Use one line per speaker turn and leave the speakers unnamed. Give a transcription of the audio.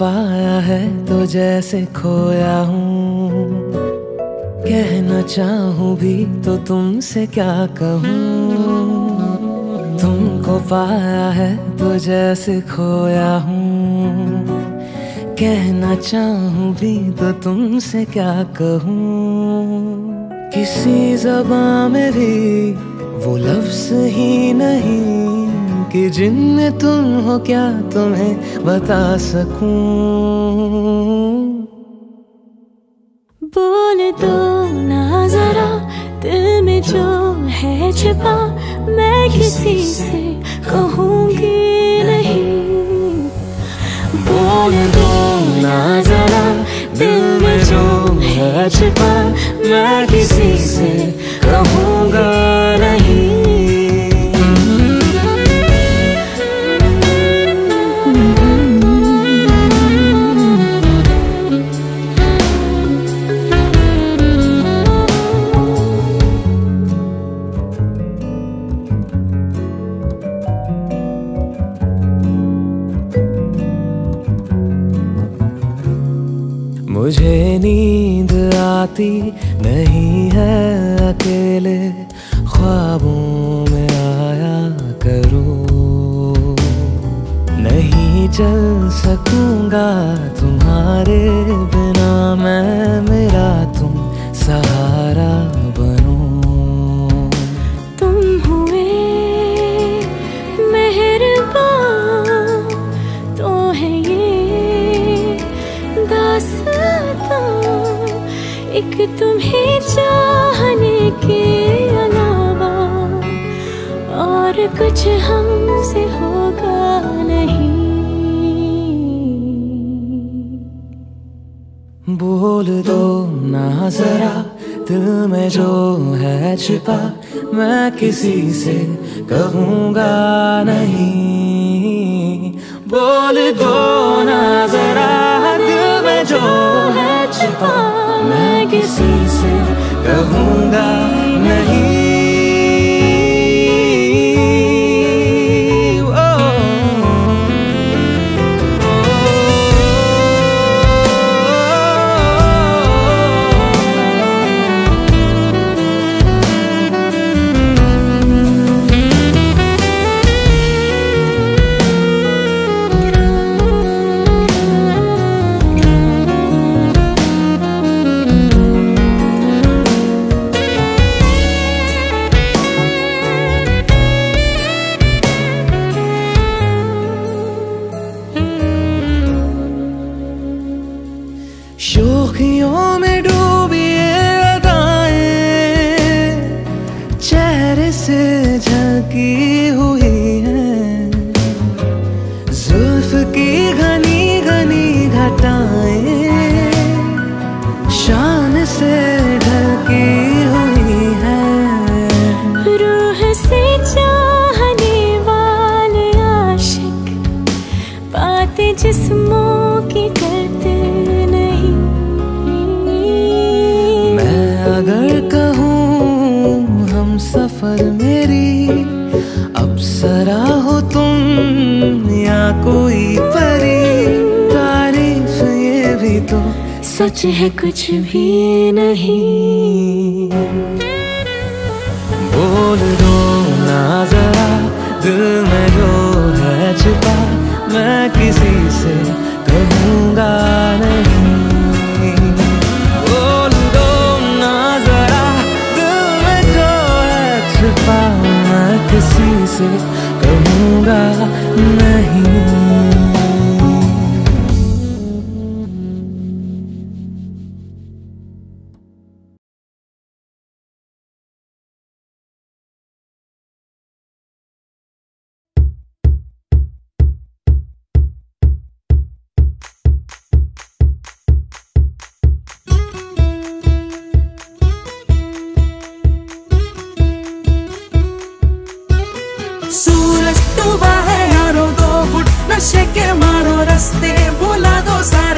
पाया है तो जैसे खोया हूँ। कहना चाहूँ भी तो तुमसे क्या कहूँ? तुमको पाया है तो जैसे खोया हूँ। कहना चाहूँ भी तो तुमसे क्या कहूँ? किसी जबा में भी वो लफ्ज ही नहीं। कि जिनमें तुम हो, क्या तुम्हें बता सकूँ?
बोल दो ना जरा, दिल में जो है छिपा, मैं किसी से कहूँगी नहीं। बोल दो ना जरा,
दिल में जो है
छिपा, मैं किसी से कहूँगा
मुझे नींद आती नहीं है अकेले, ख्वाबों में आया करो। नहीं चल सकूँगा तुम्हारे बिना मैं मेरा तुम सहारा
एक तुम्हें चाहने के अलावा और कुछ हमसे होगा नहीं।
बोल दो ना जरा, दिल में जो है छिपा, मैं किसी से कहूँगा नहीं। बोल दो ना जरा, दिल में जो कहूँगा झकी हुई है। जुल्फ की घनी घनी घटाएँ शान से ढकी हुई है।
रूह से चाहने वाले आशिक बातें जिस्मों की करते नहीं।
मैं अगर कहूँ हम सफ़र मेरी या कोई परी तारीफ़ ये भी तो
सच है कुछ भी नहीं।
बोल दो ना जरा दिल में जो है छुपा मैं किसी से कहूँगा नहीं। किसी से कहूँगा नहीं। सूरज डूबा है यारो दो फुट नशे के मारो रस्ते बोला दो सारे।